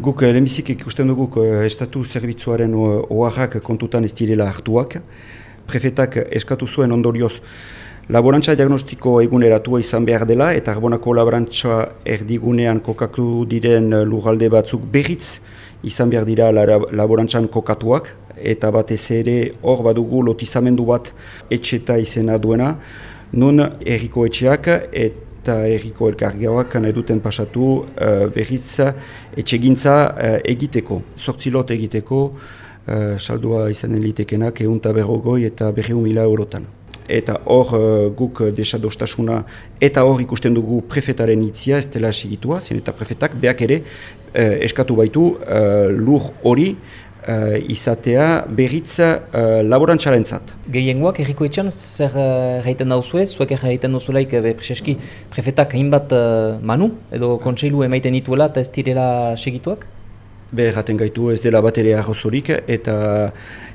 Guk lehenbizik ikusten dugu estatu zerbitzuaren oharrak kontutan ez direla hartuak. Prefetak eskatu zuen ondorioz laborantza diagnostiko eguneratua izan behar dela eta arbonako laborantza erdigunean kokatu diren lugalde batzuk berriz izan behar dira laborantzan kokatuak eta batez ere hor badugu lotizamendu bat etxeta izena duena nun erriko etxeak eta eta erriko elkargeoak nahi duten pasatu uh, berriz etxegintza uh, egiteko, sortzilot egiteko, uh, saldua izanen litekenak egun eta berrogoi eta berriun mila eurotan. Eta hor guk desadostasuna eta hor ikusten dugu prefetaren itzia ez dela sigitua, zen eta prefetak beak ere uh, eskatu baitu uh, lur hori uh, izatea berriz uh, laborantzaren zat. Gehiengoak erriko etxan zer uh, gaiten dauzue, zuek erraiten dauzulaik be, prezeski prefetak hainbat uh, manu edo kontseilu emaiten dituela eta ez direla segituak? Be, erraten gaitu ez dela bat ere arrozorik eta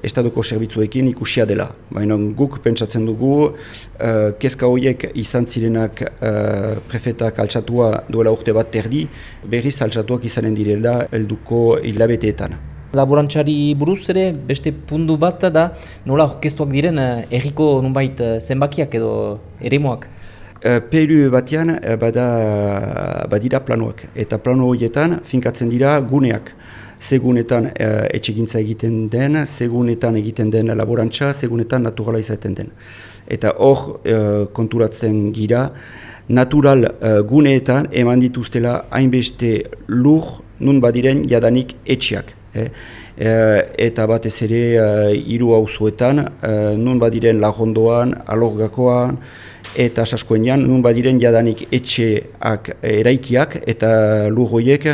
estaduko zerbitzuekin ikusia dela. Baina guk pentsatzen dugu, uh, kezka horiek izan zirenak uh, prefetak altsatua duela urte bat terdi, berriz altsatuak izanen direla helduko hilabeteetan laborantxari buruz ere beste pundu bat da nola orkestuak diren eh, erriko nunbait eh, zenbakiak edo eremoak? Uh, Pelu batean bada, badira planoak eta plano horietan finkatzen dira guneak. Segunetan uh, etxegintza egiten den, segunetan egiten den laborantza, segunetan naturala izaten den. Eta hor konturatzen gira, natural guneetan eman dituztela hainbeste lur nun badiren jadanik etxeak. Eh? eta batez ere uh, hiru auzoetan uh, nun badiren lagondoan, alorgakoan eta saskoenean nun badiren jadanik etxeak eraikiak eta lurroiek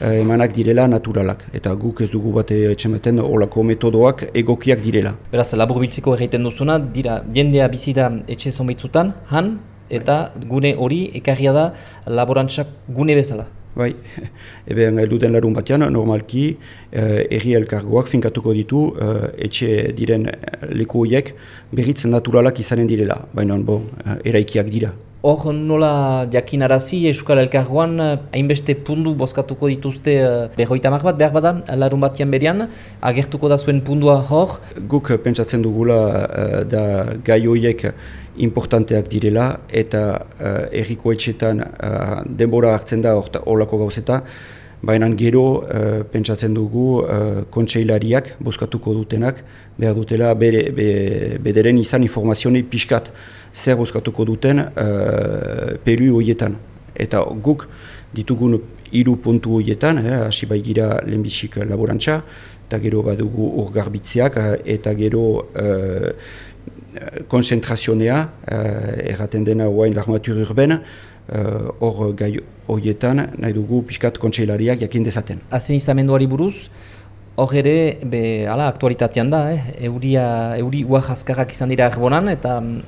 emanak direla naturalak. Eta guk ez dugu bate etxemeten olako metodoak egokiak direla. Beraz, labur biltzeko egiten duzuna, dira, jendea bizi da etxe zonbaitzutan, han, eta gune hori ekarria da laborantzak gune bezala. Bai, ebe angailu den larun batean, normalki eh, erri elkargoak finkatuko ditu eh, etxe diren leku horiek berritzen naturalak izanen direla, baina bon, eh, eraikiak dira. Hor nola jakinarazi Euskal Elkargoan hainbeste pundu bozkatuko dituzte berroita bat behar badan larun batean berian, agertuko da zuen pundua hor? Guk pentsatzen dugula da gai horiek importanteak direla eta erriko etxetan denbora hartzen da horlako gauzeta, baina gero uh, pentsatzen dugu uh, kontseilariak, bozkatuko dutenak, behar dutela bere, bederen izan informazioni pixkat zer bozkatuko duten uh, peru horietan. Eta guk ditugun hiru puntu horietan, hasi bai gira lehenbizik laborantza, eta gero badugu urgarbitzeak, eta gero konzentrazionea, uh, erraten dena oain l'armatur urben, eh, hor gai horietan nahi dugu pixkat kontseilariak jakin dezaten. Azen izamenduari buruz, hor ere, be, ala, aktualitatean da, eh? Euria, euri uak azkarrak izan dira erbonan, eta um,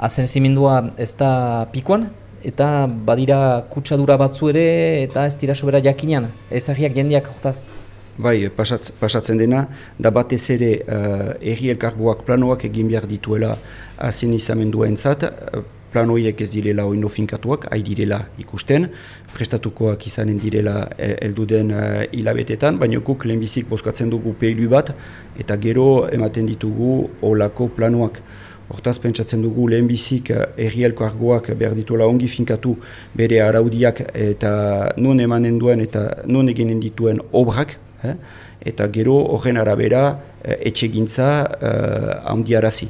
azen izimendua ez da pikoan, eta badira kutsadura batzu ere, eta ez dira sobera jakinean, ezagiak jendiak hortaz. Bai, pasatz, pasatzen dena, da batez ere uh, erri elkargoak planoak egin behar dituela azen izamendua entzat, uh, planoiek ez direla oino finkatuak, hai direla ikusten, prestatukoak izanen direla eh, elduden uh, hilabetetan, baina guk lehenbizik bozkatzen dugu peilu bat, eta gero ematen ditugu olako planoak. Hortaz pentsatzen dugu lehenbizik erri elkargoak behar dituela ongi finkatu bere araudiak eta non emanen duen eta non eginen dituen obrak, eh? eta gero horren arabera eh, etxegintza eh, handiarazi.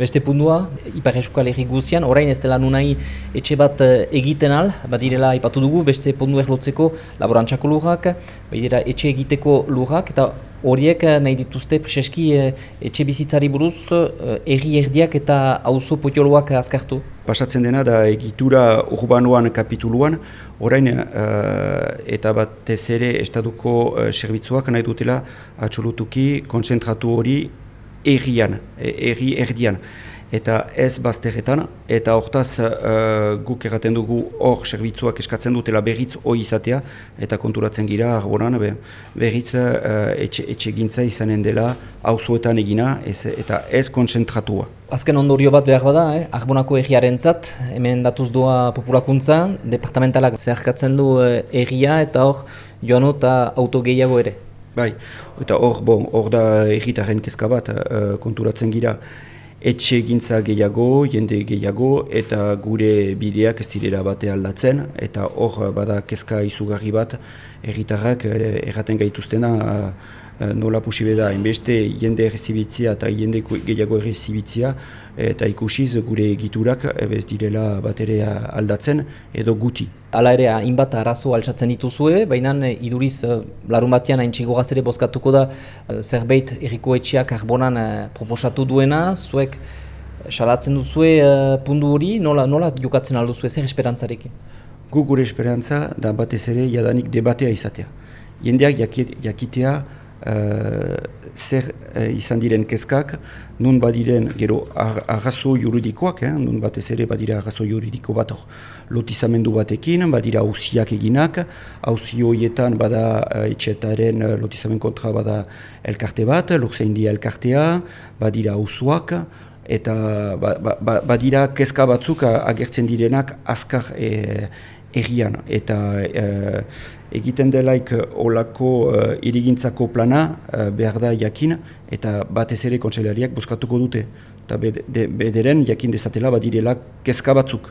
Beste pundua, Ipar Eskal guzian, orain ez dela nunai etxe bat eh, egiten al, badirela ipatu dugu, beste pundu erlotzeko laborantzako lurrak, badira etxe egiteko lurrak, eta horiek eh, nahi dituzte preseski eh, etxe bizitzari buruz erri erdiak eta auzo potioloak azkartu? Pasatzen dena da egitura urbanoan kapituluan, orain eta bat ez ere estaduko uh, zerbitzuak nahi dutela atxolutuki konzentratu hori errian, erri erdian eta ez bazterretan, eta hortaz uh, guk erraten dugu hor zerbitzuak eskatzen dutela berriz hoi izatea, eta konturatzen gira arbonan be, berriz uh, etxe, etxe gintza izanen dela hauzuetan egina ez, eta ez kontzentratua. Azken ondorio bat behar bada, eh? Arbonako egiaren zat, hemen datuz doa populakuntza, departamentalak zeharkatzen du eh, egia eta hor joano eta auto gehiago ere. Bai, eta hor, bon, hor da egitaren kezka bat uh, konturatzen gira. Etxe gintza gehiago, jende gehiago, eta gure bideak ez direla bate aldatzen, eta hor bada kezka izugarri bat erritarrak eh, erraten gaituztena Eh, nola posibe da, enbeste jende errezibitzia eta jende gehiago errezibitzia eta ikusiz gure egiturak ez direla bat ere aldatzen edo guti. Hala ere, hainbat arazo altsatzen dituzue, baina eh, iduriz eh, larun batean hain txigo gazere bozkatuko da zerbait erriko etxeak arbonan proposatu duena, zuek salatzen duzue pundu hori, nola, nola jokatzen alduzue, zer esperantzarekin? Gu gure esperantza da batez ere jadanik debatea izatea. Jendeak jakitea uh, zer uh, izan diren kezkak, nun badiren gero arrazo juridikoak, eh? nun batez ere badira arrazo juridiko bat lotizamendu batekin, badira hausiak eginak, hausi horietan bada uh, etxetaren uh, lotizamen kontra bada elkarte bat, lurzein dia elkartea, badira hausuak, eta ba, ba, ba, badira kezka batzuk agertzen direnak azkar e, errian. Eta egiten delaik eh, olako uh, irigintzako plana uh, behar da jakin eta batez ere kontselariak buzkatuko dute. Eta bederen jakin dezatela badirela kezka batzuk.